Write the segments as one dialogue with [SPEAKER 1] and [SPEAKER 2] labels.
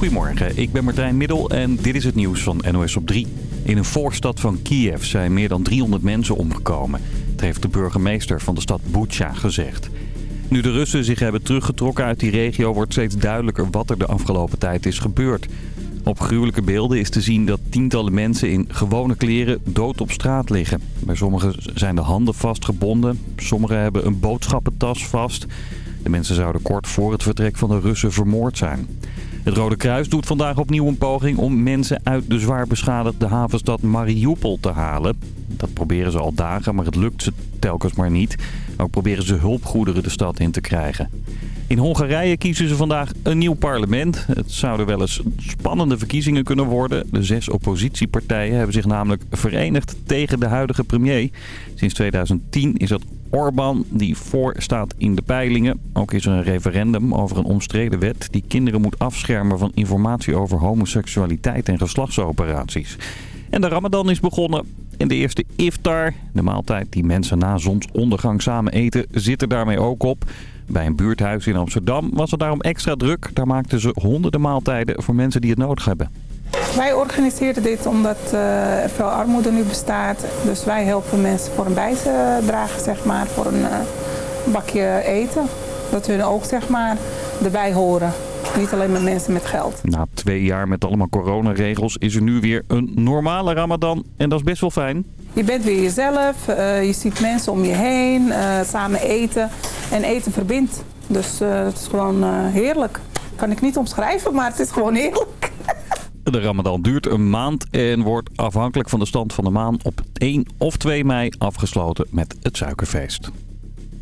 [SPEAKER 1] Goedemorgen, ik ben Martijn Middel en dit is het nieuws van NOS op 3. In een voorstad van Kiev zijn meer dan 300 mensen omgekomen. Dat heeft de burgemeester van de stad Bucha gezegd. Nu de Russen zich hebben teruggetrokken uit die regio... wordt steeds duidelijker wat er de afgelopen tijd is gebeurd. Op gruwelijke beelden is te zien dat tientallen mensen in gewone kleren dood op straat liggen. Bij sommigen zijn de handen vastgebonden. Sommigen hebben een boodschappentas vast. De mensen zouden kort voor het vertrek van de Russen vermoord zijn. Het Rode Kruis doet vandaag opnieuw een poging om mensen uit de zwaar beschadigde havenstad Mariupol te halen. Dat proberen ze al dagen, maar het lukt ze telkens maar niet. Ook proberen ze hulpgoederen de stad in te krijgen. In Hongarije kiezen ze vandaag een nieuw parlement. Het zouden wel eens spannende verkiezingen kunnen worden. De zes oppositiepartijen hebben zich namelijk verenigd tegen de huidige premier. Sinds 2010 is dat Orbán die voor staat in de peilingen. Ook is er een referendum over een omstreden wet die kinderen moet afschermen van informatie over homoseksualiteit en geslachtsoperaties. En de ramadan is begonnen. En de eerste iftar, de maaltijd die mensen na zonsondergang samen eten, zit er daarmee ook op. Bij een buurthuis in Amsterdam was het daarom extra druk. Daar maakten ze honderden maaltijden voor mensen die het nodig hebben.
[SPEAKER 2] Wij organiseren dit omdat uh, er veel armoede nu bestaat. Dus wij helpen mensen voor een bijdrage, zeg maar, voor een uh, bakje eten. Dat hun ook zeg maar, erbij horen. Niet alleen met mensen met geld.
[SPEAKER 1] Na twee jaar met allemaal coronaregels is er nu weer een normale ramadan. En dat is best wel fijn.
[SPEAKER 2] Je bent weer jezelf, uh, je ziet mensen om je heen, samen eten. En eten verbindt. Dus het is gewoon heerlijk. Kan ik niet omschrijven, maar het is gewoon heerlijk.
[SPEAKER 1] De ramadan duurt een maand en wordt afhankelijk van de stand van de maan op 1 of 2 mei afgesloten met het suikerfeest.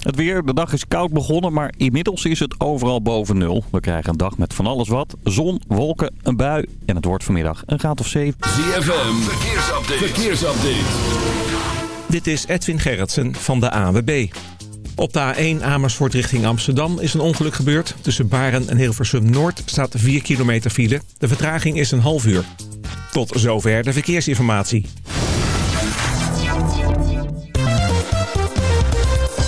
[SPEAKER 1] Het weer, de dag is koud begonnen, maar inmiddels is het overal boven nul. We krijgen een dag met van alles wat. Zon, wolken, een bui en het wordt vanmiddag een graad of 7.
[SPEAKER 3] ZFM, verkeersupdate. verkeersupdate.
[SPEAKER 4] Dit is Edwin Gerritsen van de AWB. Op de A1 Amersfoort richting Amsterdam is een ongeluk gebeurd. Tussen Baren en Hilversum Noord staat 4 kilometer file. De vertraging is een half uur. Tot zover de verkeersinformatie.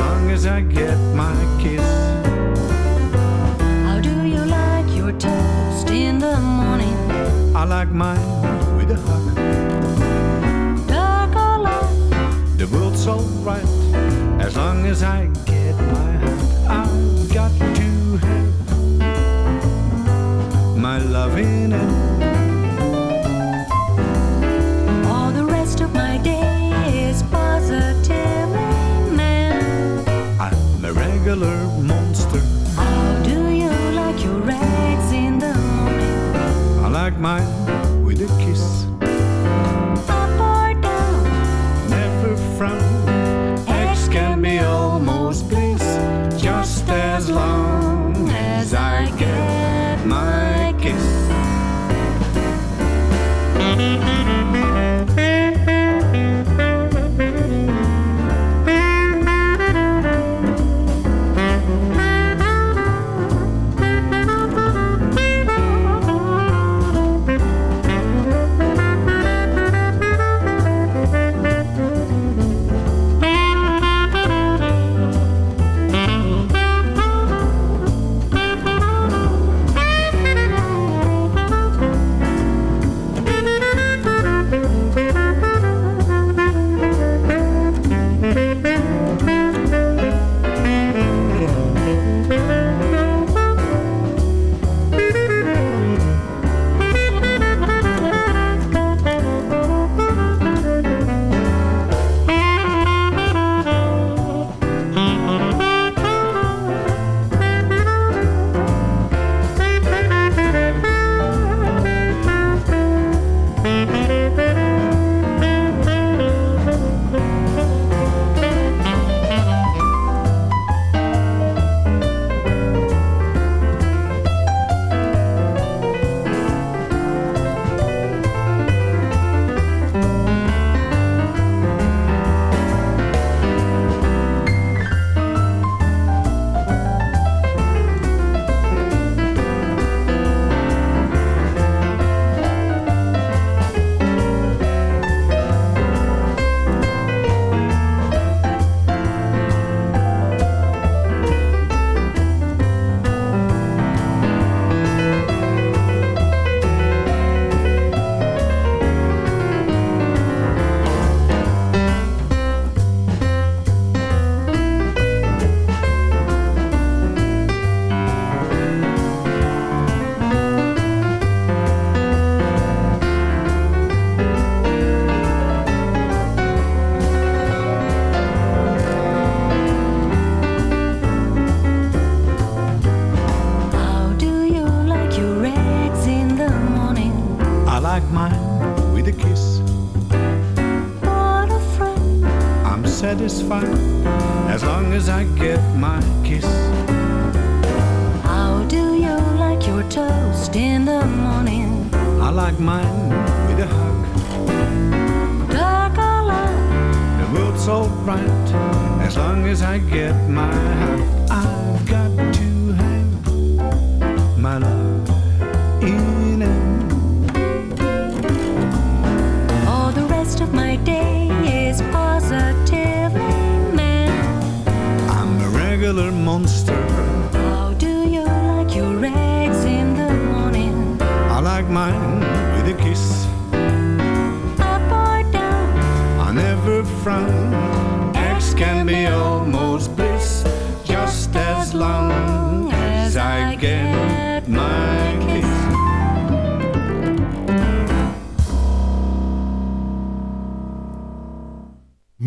[SPEAKER 5] long as I get my kiss.
[SPEAKER 6] How do you like your toast in the morning?
[SPEAKER 5] I like mine with a hug.
[SPEAKER 6] Dark or light,
[SPEAKER 5] the world's alright as long as I get.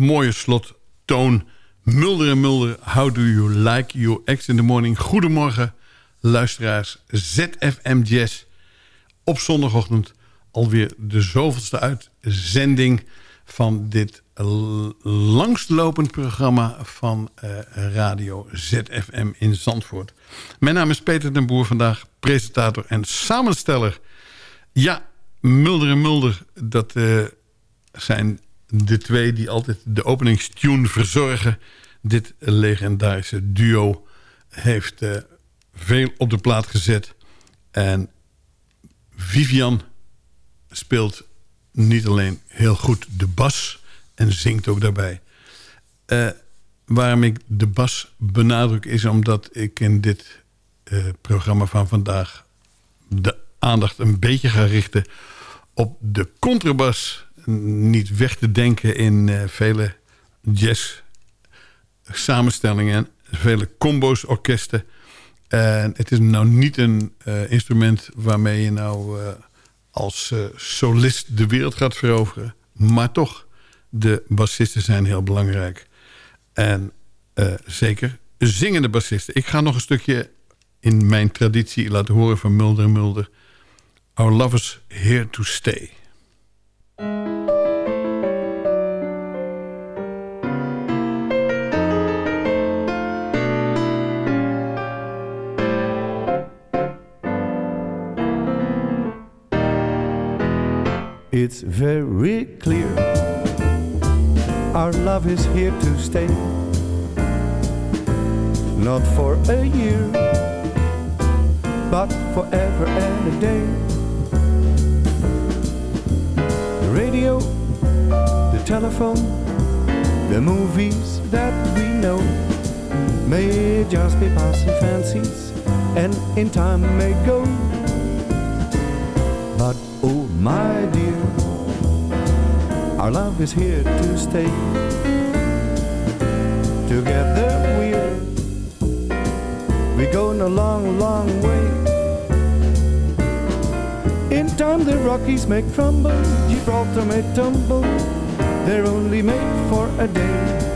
[SPEAKER 7] Mooie slottoon. Mulder en Mulder, how do you like your ex in the morning? Goedemorgen, luisteraars. ZFM Jazz. Op zondagochtend alweer de zoveelste uitzending... van dit langstlopend programma van eh, radio ZFM in Zandvoort. Mijn naam is Peter den Boer, vandaag presentator en samensteller. Ja, Mulder en Mulder, dat eh, zijn de twee die altijd de openingstune verzorgen. Dit legendarische duo heeft eh, veel op de plaat gezet. En Vivian speelt niet alleen heel goed de bas en zingt ook daarbij. Eh, waarom ik de bas benadruk is omdat ik in dit eh, programma van vandaag... de aandacht een beetje ga richten op de contrabas. Niet weg te denken in eh, vele jazz samenstellingen... vele combo's, orkesten... En het is nou niet een eh, instrument waarmee je nou eh, als solist de wereld gaat veroveren. Maar toch, de bassisten zijn heel belangrijk. En zeker zingende bassisten. Ik ga nog een stukje in mijn traditie laten horen van Mulder Mulder. Our love is here to stay.
[SPEAKER 5] It's very clear our love is here to stay. Not for a year, but forever and a day. The radio, the telephone, the movies that we know may just be passing fancies and in time may go. But oh my dear, our love is here to stay. Together we're we're going a long, long way. In time the Rockies may crumble, Gibraltar may tumble. They're only made for a day,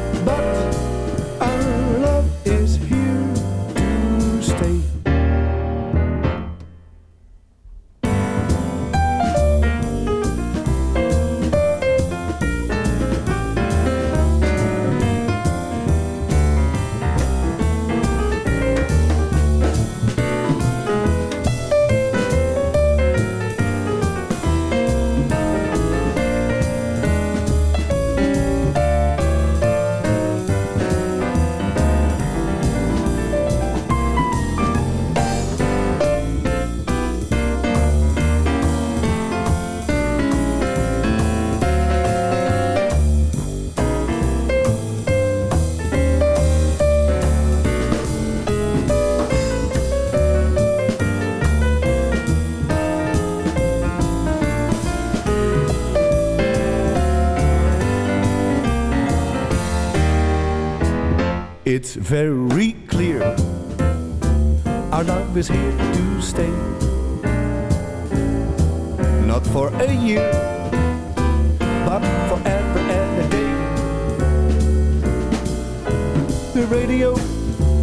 [SPEAKER 5] It's very clear our love is here to stay. Not for a year, but forever and a day. The radio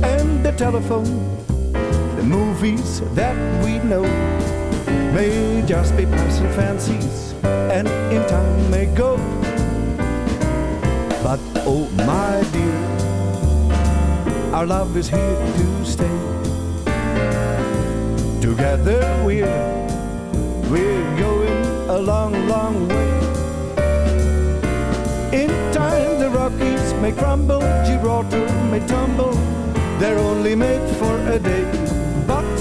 [SPEAKER 5] and the telephone, the movies that we know, may just be passing fancies and in time may go. But oh my dear, our love is here to stay. Together we're we're going a long, long way. In time the Rockies may crumble, Gibraltar may tumble. They're only made for a day, but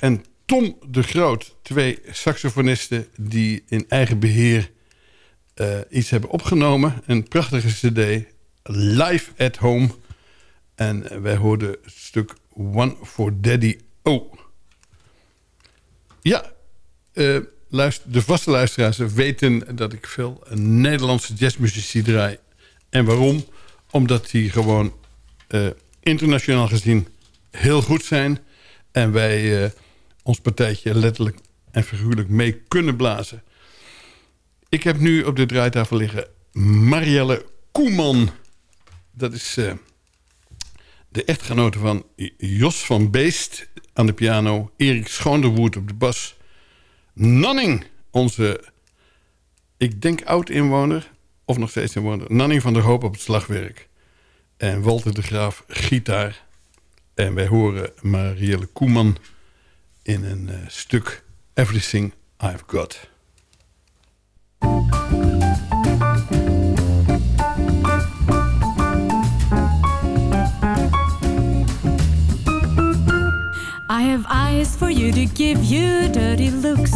[SPEAKER 7] En Tom de Groot. Twee saxofonisten die in eigen beheer eh, iets hebben opgenomen. Een prachtige cd, Live at Home. En wij hoorden het stuk One for Daddy O. Ja, eh, luister, de vaste luisteraars weten dat ik veel Nederlandse jazzmuzici draai. En waarom? Omdat die gewoon eh, internationaal gezien heel goed zijn. En wij eh, ons partijtje letterlijk en figuurlijk mee kunnen blazen. Ik heb nu op de draaitafel liggen Marielle Koeman. Dat is eh, De echtgenoten van Jos van Beest aan de piano. Erik Schoonderwoerd op de bas. Nanning, onze, ik denk oud-inwoner, of nog steeds inwoner. Nanning van der Hoop op het slagwerk. En Walter de Graaf, gitaar. En wij horen Marielle Koeman in een eh, stuk Everything I've Got.
[SPEAKER 8] I have eyes for you to give you dirty looks.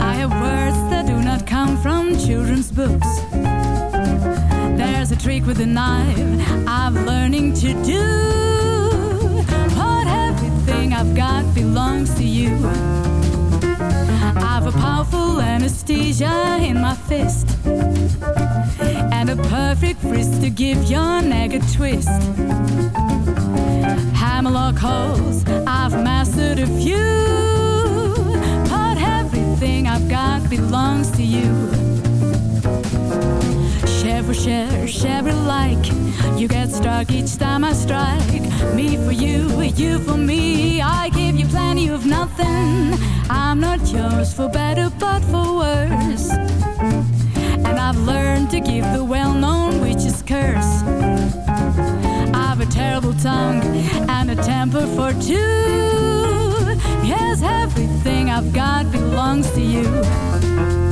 [SPEAKER 8] I have words that do not come from children's books. There's a trick with a knife I'm learning to do. But everything I've got belongs to you. I've a powerful anesthesia in my fist. And a perfect wrist to give your neck a twist. Hammerlock holes, I've mastered a few. But everything I've got belongs to you. For share, share alike. You get struck each time I strike. Me for you, you for me. I give you plenty of nothing. I'm not yours for better but for worse. And I've learned to give the well known witch's curse. I've a terrible tongue and a temper for two. Yes, everything I've got belongs to you.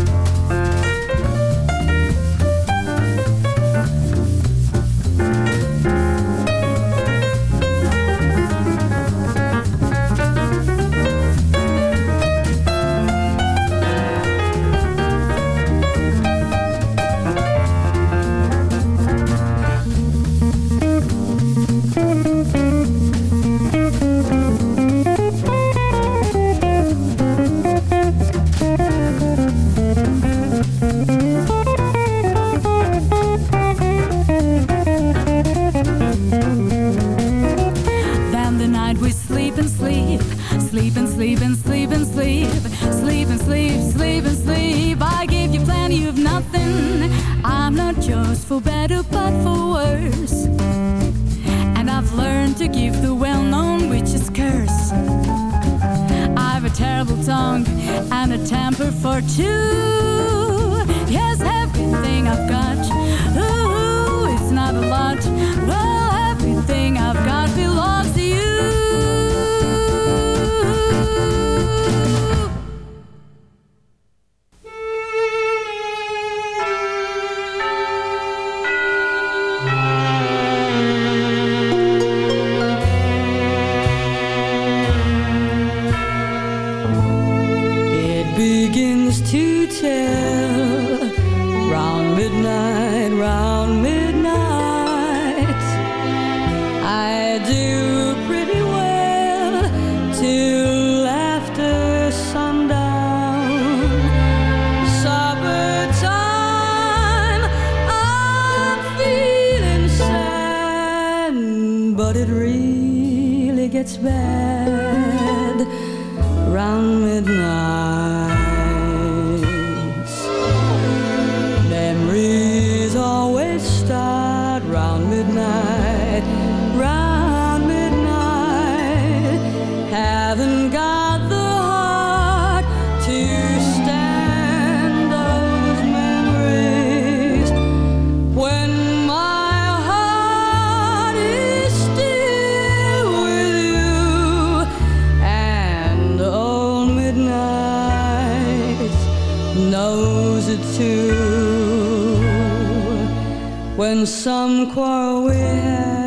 [SPEAKER 9] When some quarrel we had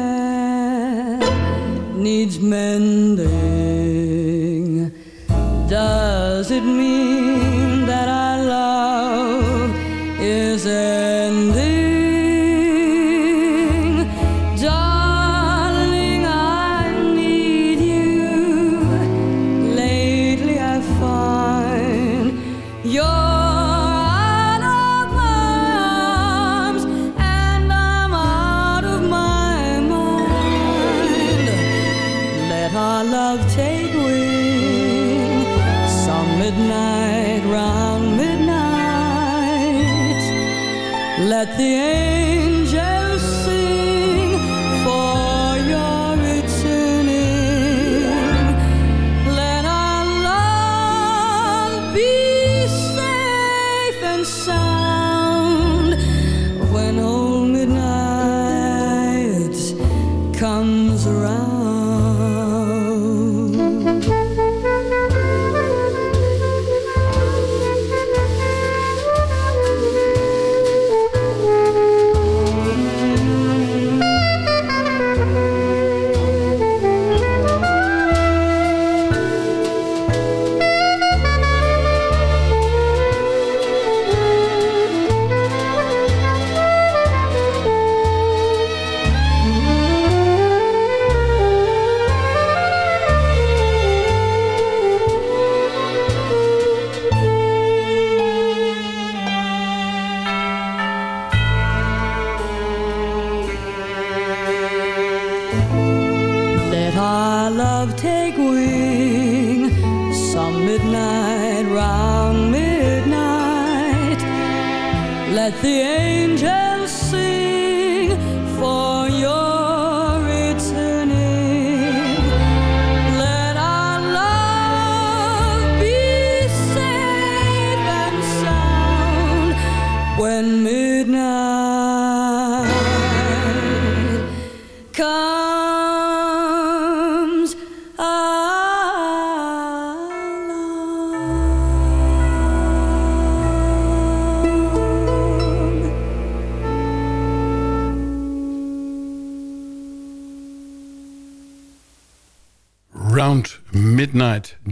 [SPEAKER 9] needs mending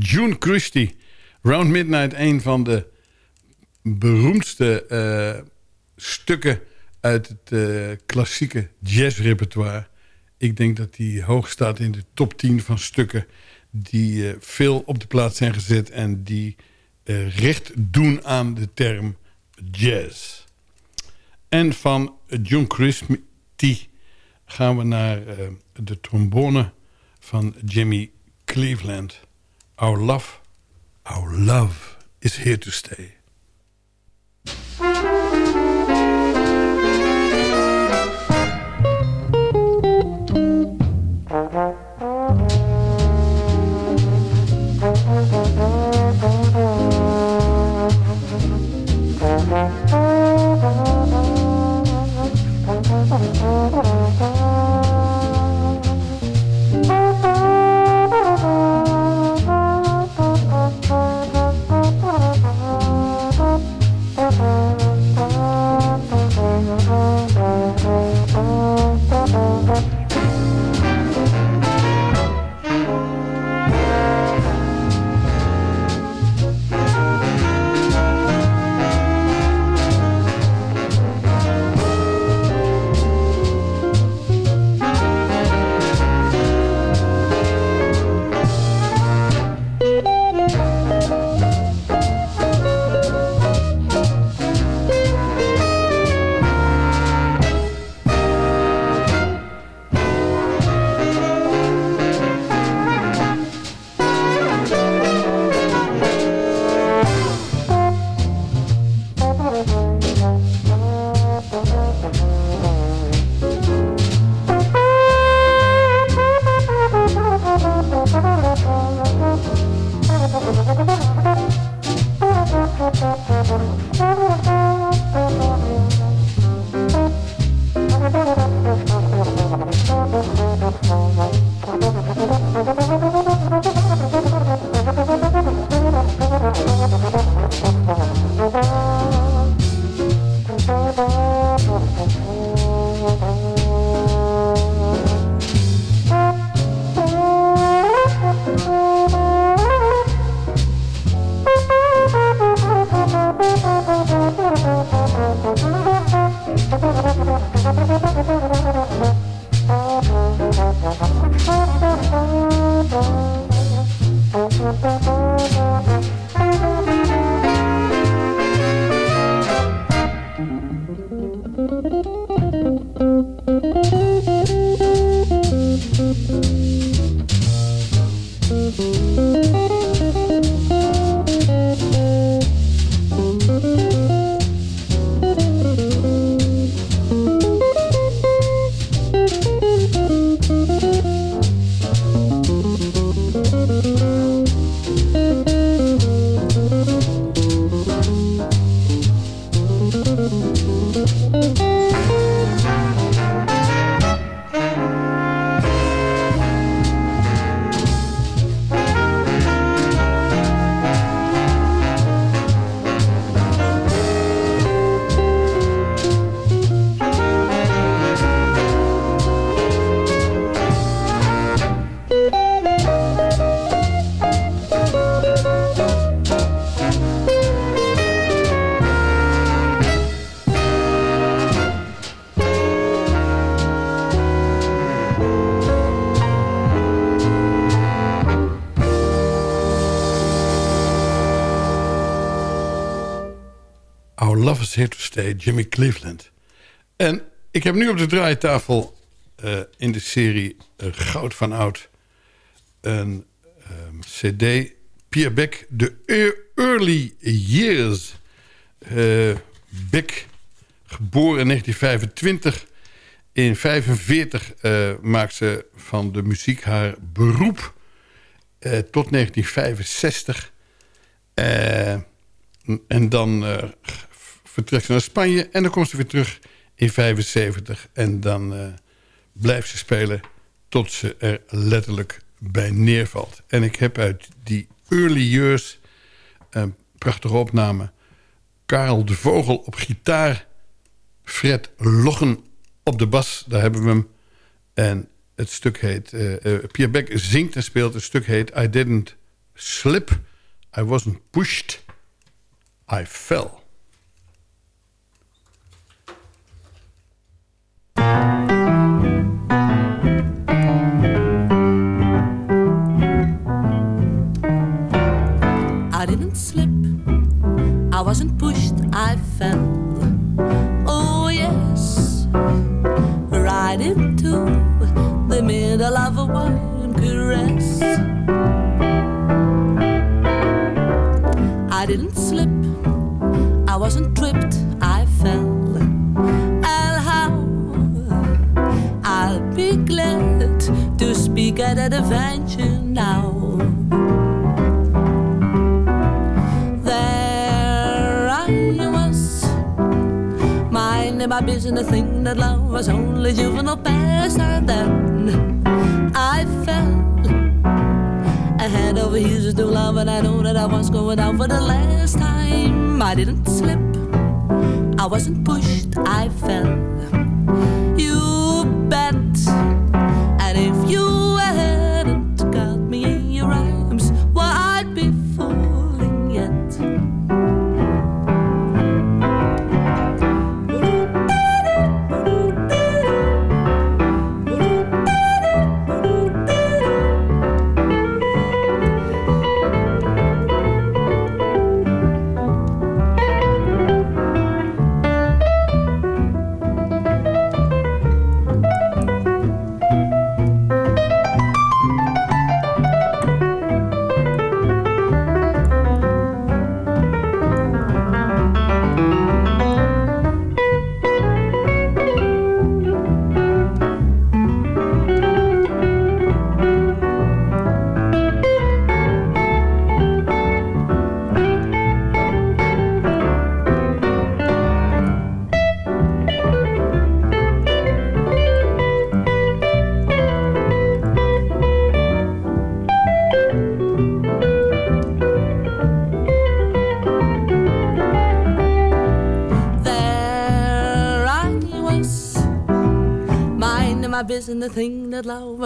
[SPEAKER 7] June Christie. Round Midnight, een van de beroemdste eh, stukken uit het eh, klassieke jazzrepertoire. Ik denk dat die hoog staat in de top 10 van stukken die eh, veel op de plaats zijn gezet en die recht doen aan de term jazz. En van John Christie gaan we naar de trombone van Jimmy Cleveland. Our love, our love is here to stay. Our Jimmy Cleveland. En ik heb nu op de draaitafel eh, in de serie eh, Goud van Oud... een cd Pierre Beck, de E- Early Years. Eh, Beck, geboren in 1925. In 1945 eh maakt ze van de muziek haar beroep. eh, tot 1965. Eh, en dan eh, vertrekt ze naar Spanje. En dan komt ze weer terug in 75. En dan eh, blijft ze spelen tot ze er letterlijk bij neervalt. En ik heb uit die early years een prachtige opname. Karel de Vogel op gitaar. Fred Loggen op de bas, daar hebben we hem. En het stuk heet... eh eh, Pierre Beck zingt en speelt. Het stuk heet I Didn't Slip. I Wasn't Pushed. I Fell.
[SPEAKER 10] Wasn't tripped, I fell. And how I'll be glad to speak at an adventure now. There I was, minding my business, thing that love was only juvenile past, and then I fell. Head over heels to love, and I know that I was going out for the last time. I didn't slip, I wasn't pushed, I fell. You bet.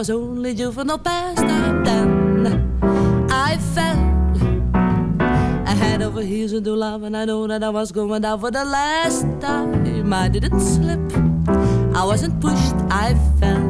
[SPEAKER 10] Was only juvenile pastime. I fell, I had over heels into love, and I know that I was going down for the last time. I didn't slip, I wasn't pushed, I fell.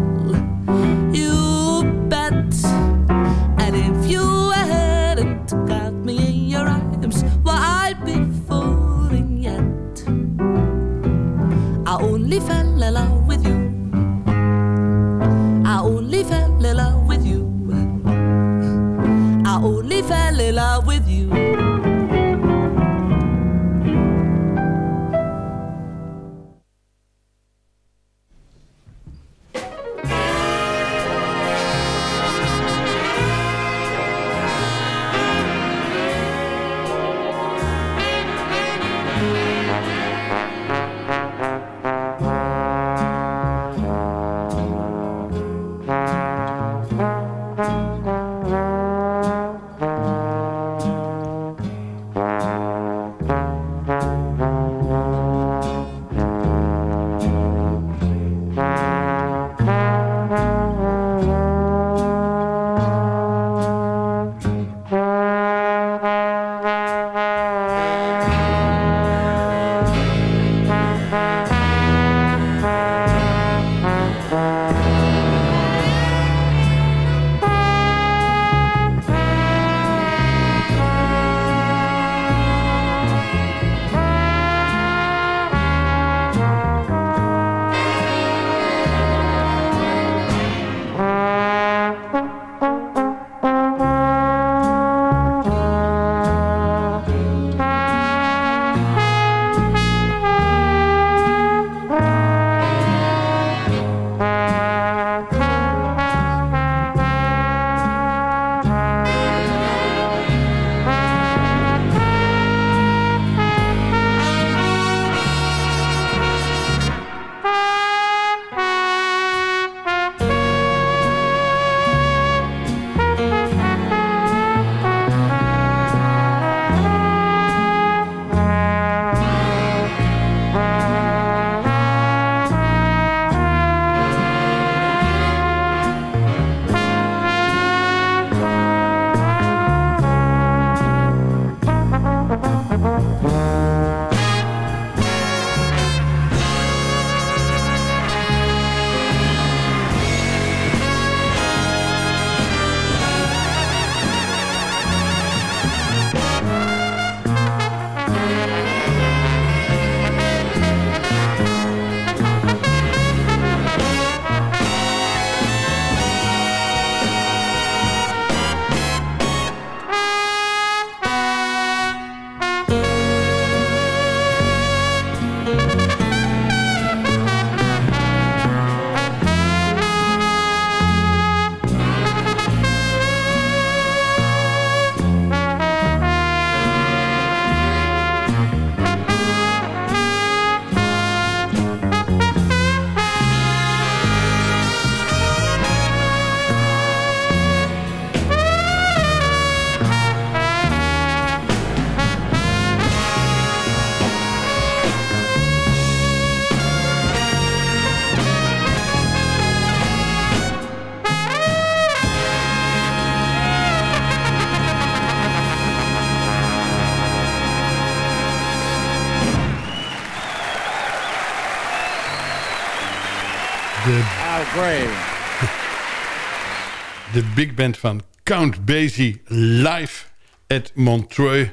[SPEAKER 7] Big band van Count Basie live at Montreux.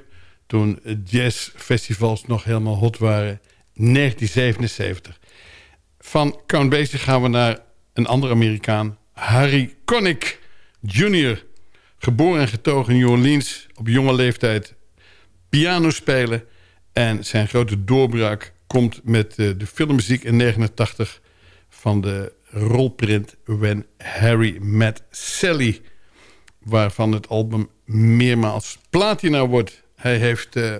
[SPEAKER 7] Toen jazzfestivals nog helemaal hot waren. 1977. Van Count Basie gaan we naar een andere Amerikaan. Harry Connick Jr. Geboren en getogen in New Orleans. Op jonge leeftijd piano spelen. En zijn grote doorbraak komt met eh, de filmmuziek in 89 van de rolprint When Harry Met Sally. Waarvan het album meermaals platina wordt. Hij heeft uh,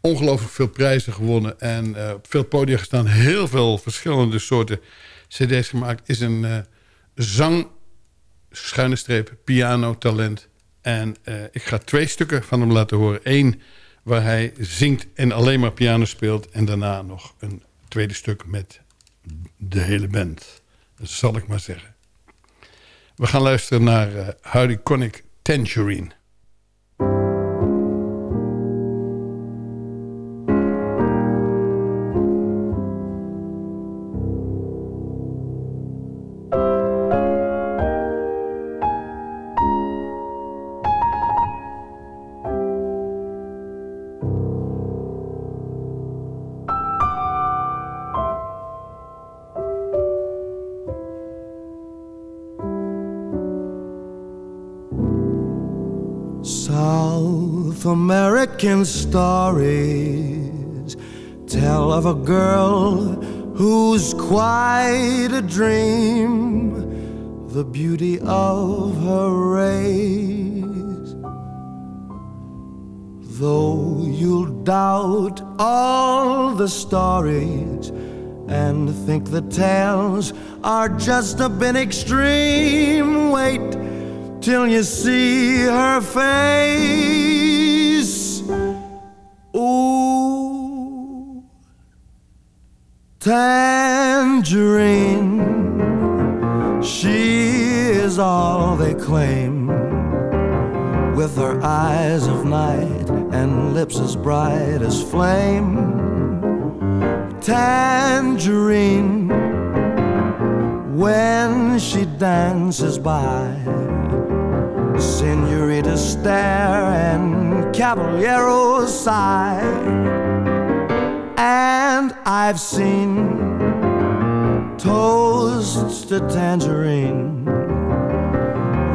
[SPEAKER 7] ongelooflijk veel prijzen gewonnen. En uh, op veel podia gestaan. Heel veel verschillende soorten cd's gemaakt. Is een uh, zang, schuine streep, piano talent. En ik ga twee stukken van hem laten horen. Eén waar hij zingt en alleen maar piano speelt. En daarna nog een tweede stuk met de hele band. Zal ik maar zeggen. We gaan luisteren naar uh, Hardy Connick Tangerine.
[SPEAKER 11] Stories tell of a girl who's quite a dream, the beauty of her race. Though you'll doubt all the stories and think the tales are just a bit extreme, wait till you see her face. Tangerine, she is all they claim. With her eyes of night and lips as bright as flame. Tangerine, when she dances by Senorita stare and caballeros sigh. And I've seen toasts to tangerine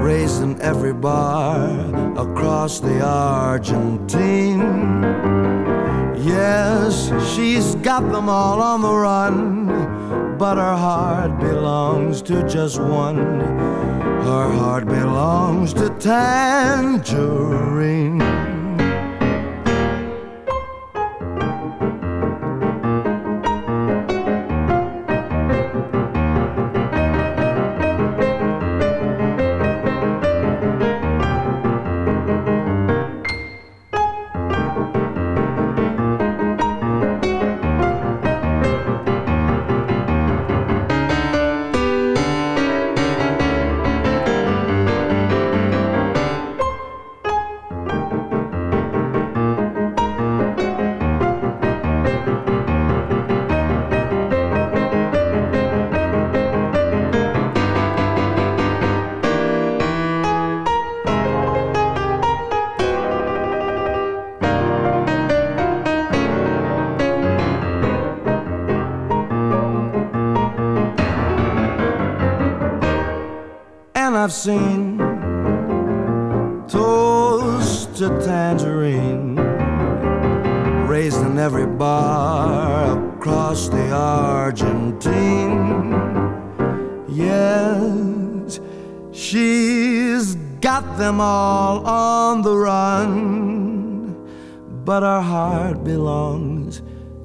[SPEAKER 11] raised in every bar across the Argentine. Yes, she's got them all on the run, but her heart belongs to just one. Her heart belongs to Tangerine.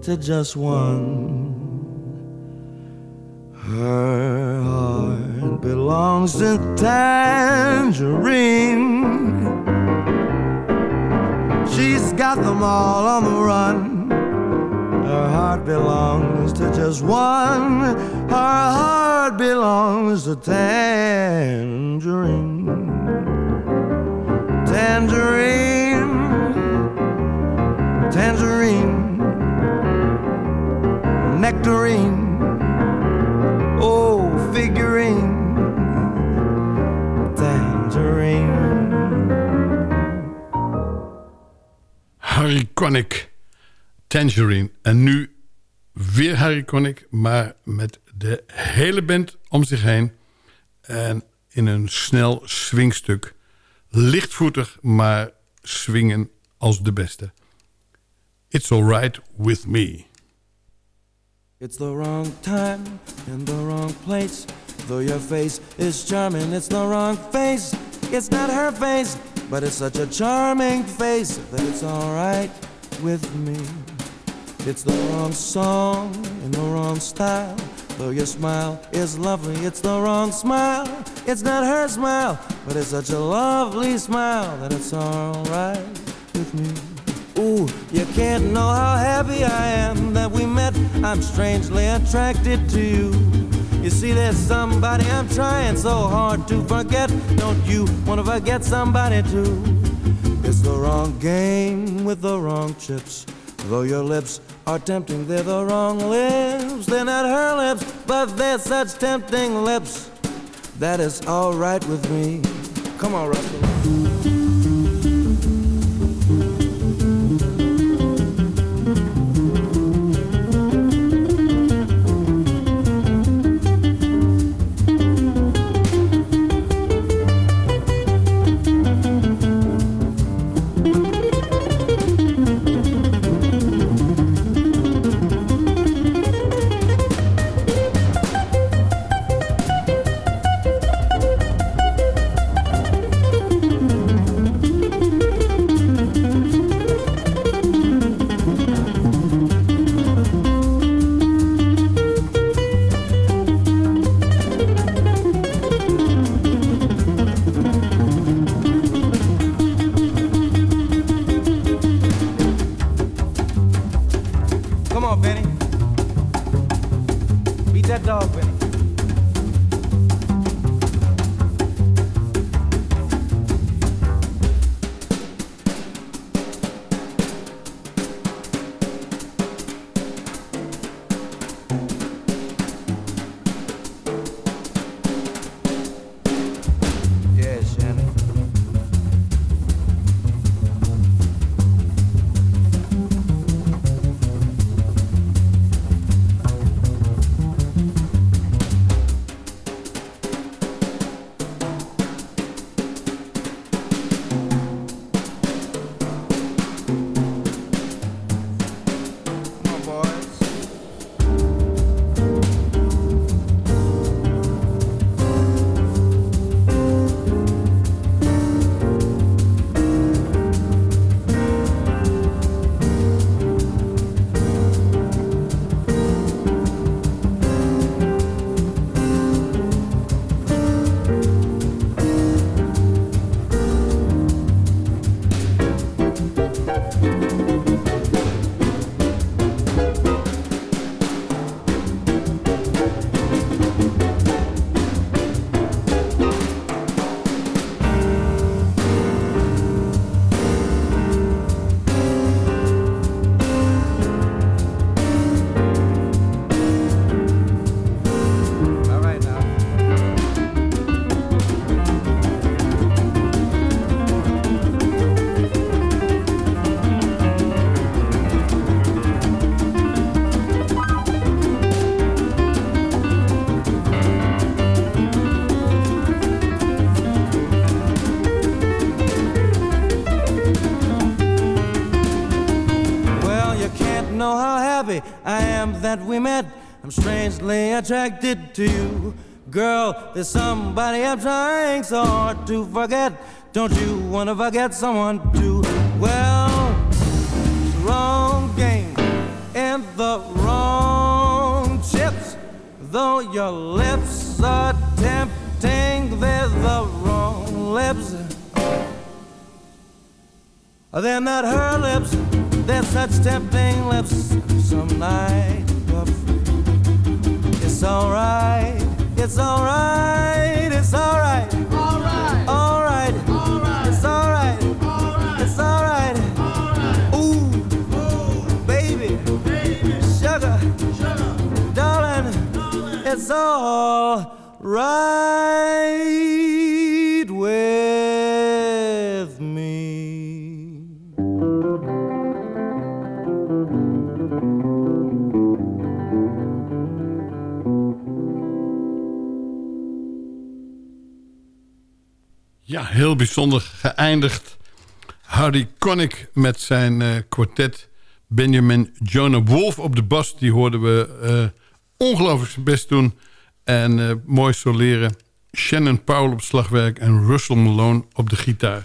[SPEAKER 11] To just one. Her heart belongs to Tangerine. She's got them all on the run. Her heart belongs to just one. Her heart belongs to Tangerine. Tangerine. Tangerine. nectarine. Oh, figurine, tangerine.
[SPEAKER 7] Harry Connick, tangerine. En nu weer Harry Connick, maar met de hele band om zich heen. En in een snel swingstuk. Lichtvoetig, maar swingen als de beste. It's alright with me.
[SPEAKER 11] It's the wrong time in the wrong place. Though your face is charming, it's the wrong face. It's not her face, but it's such a charming face that it's alright with me. It's the wrong song in the wrong style. Though your smile is lovely, it's the wrong smile. It's not her smile, but it's such a lovely smile that it's alright with me. Ooh, you can't know how happy I am that we met. I'm strangely attracted to you. You see, there's somebody I'm trying so hard to forget. Don't you wanna forget somebody too? It's the wrong game with the wrong chips. Though your lips are tempting, they're the wrong lips. They're not her lips, but they're such tempting lips. That is alright with me. Come on, Russell. Attracted to you. Girl, there's somebody I'm trying so hard to forget. Don't you wanna forget someone too? Well, it's wrong game and the wrong chips. Though your lips are tempting, they're the wrong lips. They're not her lips, they're such tempting lips. Some night of It's alright, it's alright, it's alright. Alright, alright, it's alright, it's alright. Ooh, baby, sugar, darling, it's all
[SPEAKER 7] Ja, heel bijzonder geëindigd. Hardy Connick met zijn uh, kwartet. Benjamin Jonah Wolf op de bas. Die hoorden we uh, ongelooflijk zijn best doen. En uh, mooi soleren. Shannon Powell op slagwerk en Russell Malone op de gitaar.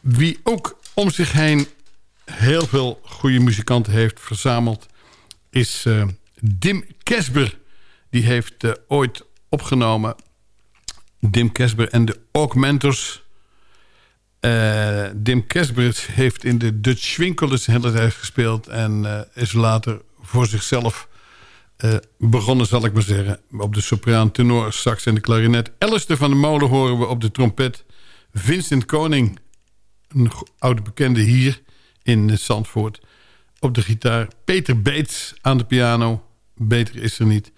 [SPEAKER 7] Wie ook om zich heen heel veel goede muzikanten heeft verzameld... is Dim Kesber. Die heeft ooit opgenomen Dim Kesber en de Augmenters. Uh, Dim Kesber heeft in de Dutch Swinkelers de hele tijd gespeeld... en uh, is later voor zichzelf uh, begonnen, zal ik maar zeggen... op de sopraan, tenor, sax en de klarinet. Alistair van de Molen horen we op de trompet. Vincent Koning, een oude bekende hier in Zandvoort... op de gitaar. Peter Beets aan de piano. Beter is er niet.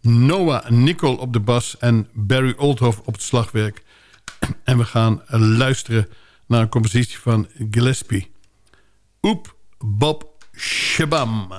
[SPEAKER 7] Noah Nicol op de bas en Barry Oldhoff op het slagwerk. En we gaan luisteren naar een compositie van Gillespie. Oep Bob Shabam.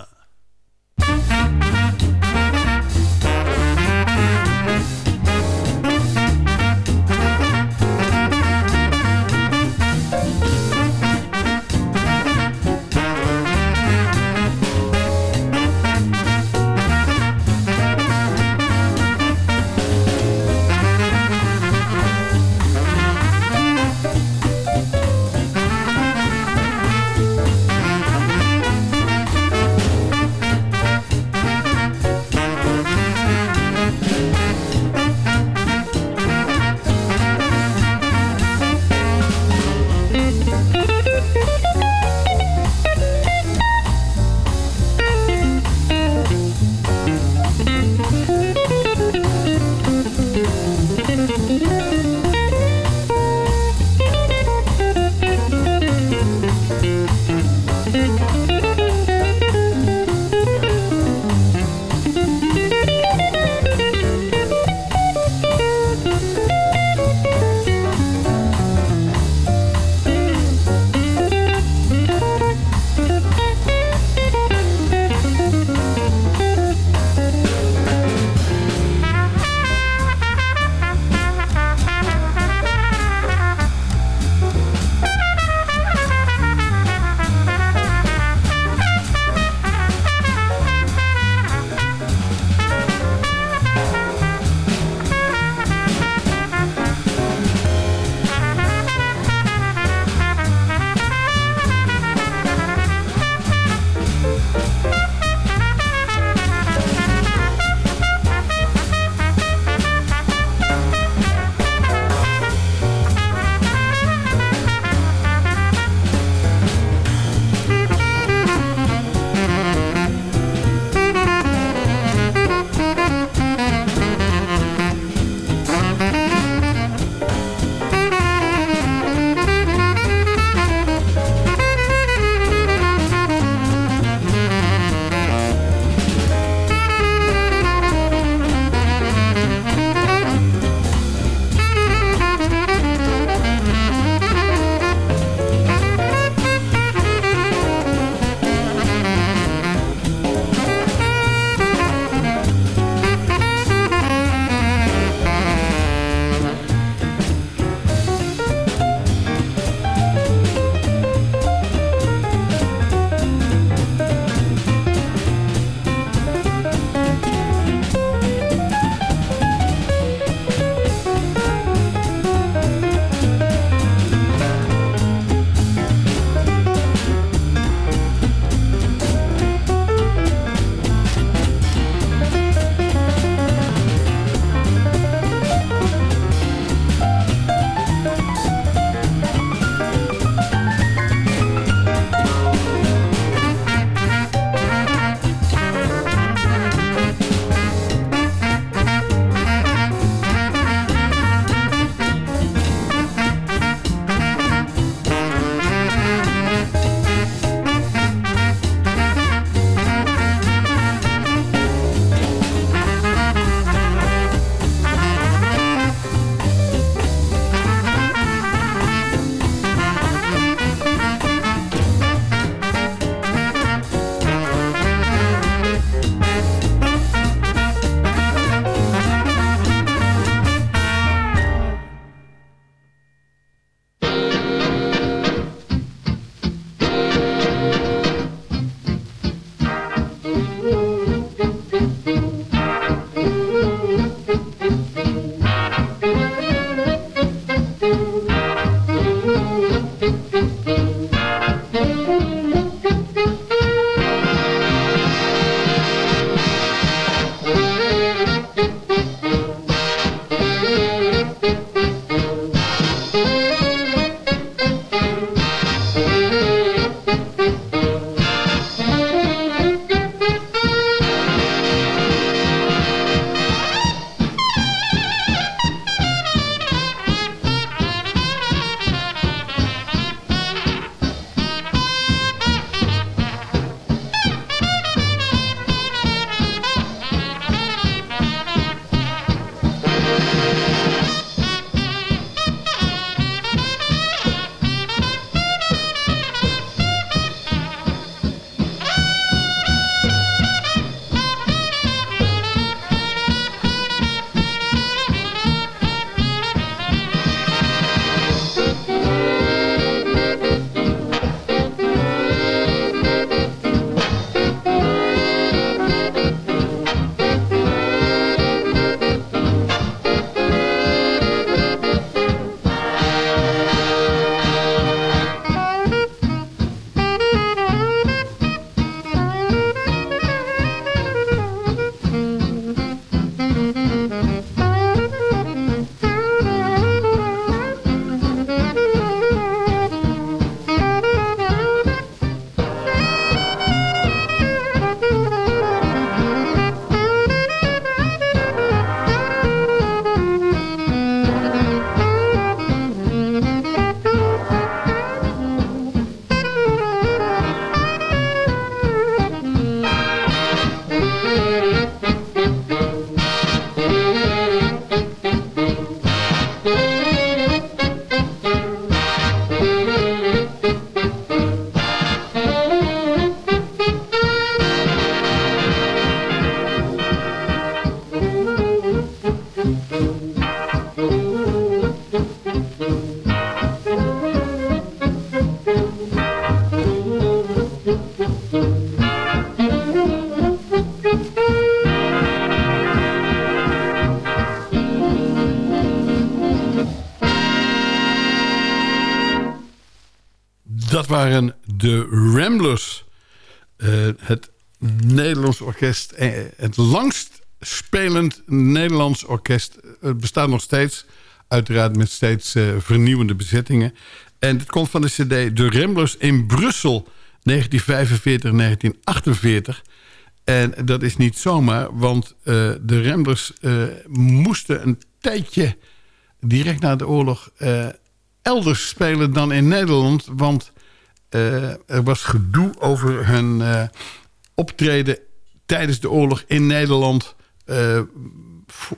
[SPEAKER 7] Waren de Ramblers. Eh, het Nederlands orkest. eh, het langst spelend Nederlands orkest. Het bestaat nog steeds. Uiteraard met steeds eh, vernieuwende bezettingen. En het komt van de cd De Ramblers in Brussel 1945-1948. En dat is niet zomaar, want eh, de Ramblers eh, moesten een tijdje direct na de oorlog eh, elders spelen dan in Nederland. Want eh, er was gedoe over hun eh, optreden tijdens de oorlog in Nederland. eh,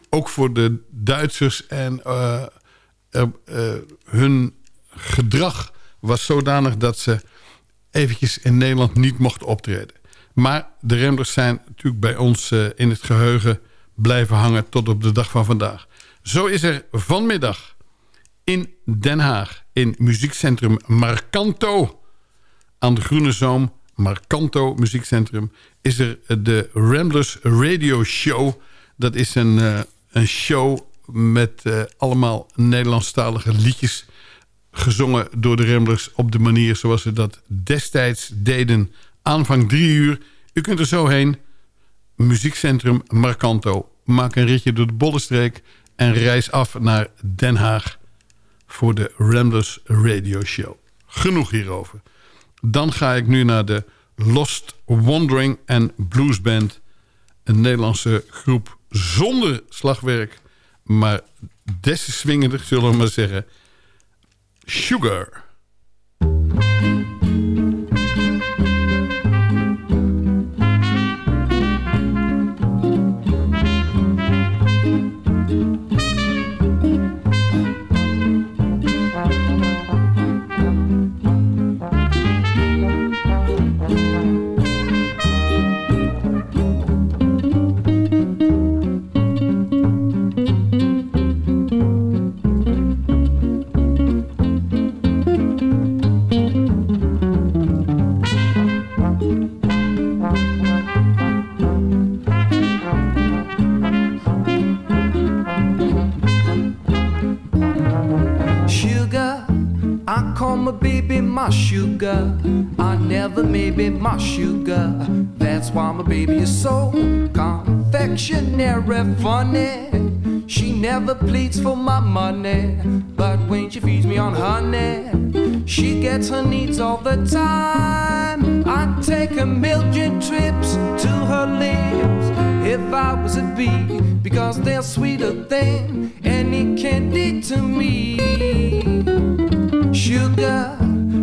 [SPEAKER 7] ook voor de Duitsers. En eh, eh, hun gedrag was zodanig dat ze eventjes in Nederland niet mochten optreden. Maar de Remblers zijn natuurlijk bij ons eh, in het geheugen blijven hangen tot op de dag van vandaag. Zo is er vanmiddag in Den Haag, in muziekcentrum Marcanto... aan de Groene Zoom, Marcanto Muziekcentrum... is er de Ramblers Radio Show. Dat is een, eh, een show met eh, allemaal Nederlandstalige liedjes... gezongen door de Ramblers op de manier zoals ze dat destijds deden. Aanvang drie uur. U kunt er zo heen. Muziekcentrum Marcanto. Maak een ritje door de Bollenstreek... en reis af naar Den Haag voor de Ramblers Radio Show. Genoeg hierover. Dan ga ik nu naar de Lost Wandering and Blues Band. Een Nederlandse groep zonder slagwerk... maar des te zullen we maar zeggen. Sugar,
[SPEAKER 12] my sugar. I never maybe my sugar. That's why my baby is so confectionary funny. She never pleads for my money, but when she feeds me on honey, she gets her needs all the time. I take a million trips to her lips if I was a bee, because they're sweeter than any candy to me. Sugar,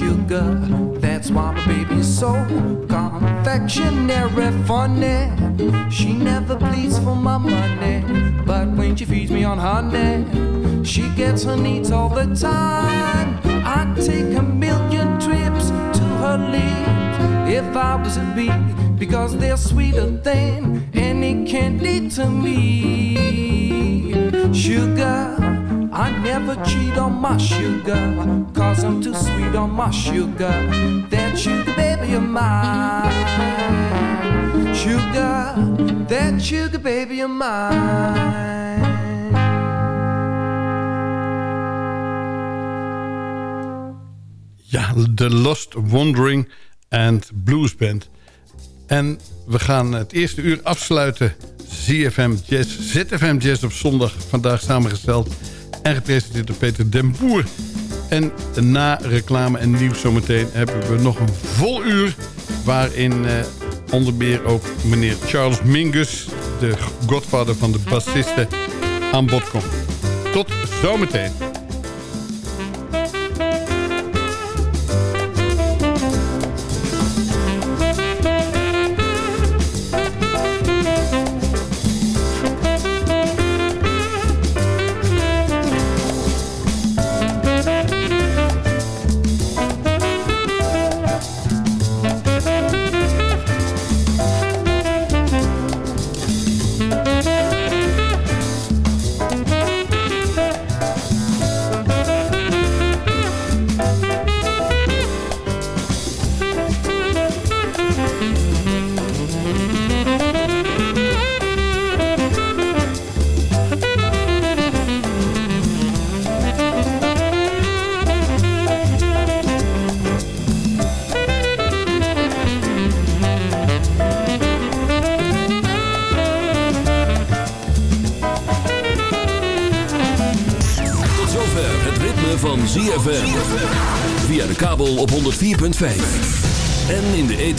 [SPEAKER 12] Sugar. That's why my baby's so confectionary funny. She never pleads for my money, but when she feeds me on honey, she gets her needs all the time. Sugar. That sugar baby of mine. Sugar, that sugar baby of mine.
[SPEAKER 7] Ja, The Lost Wandering and Blues Band. En we gaan het eerste uur afsluiten. ZFM Jazz, ZFM Jazz op zondag. Vandaag samengesteld en gepresenteerd door Peter Den Boer. En na reclame en nieuws zometeen hebben we nog een vol uur... waarin eh, onder meer ook meneer Charles Mingus... de godvader van de bassisten, aan bod komt. Tot zometeen.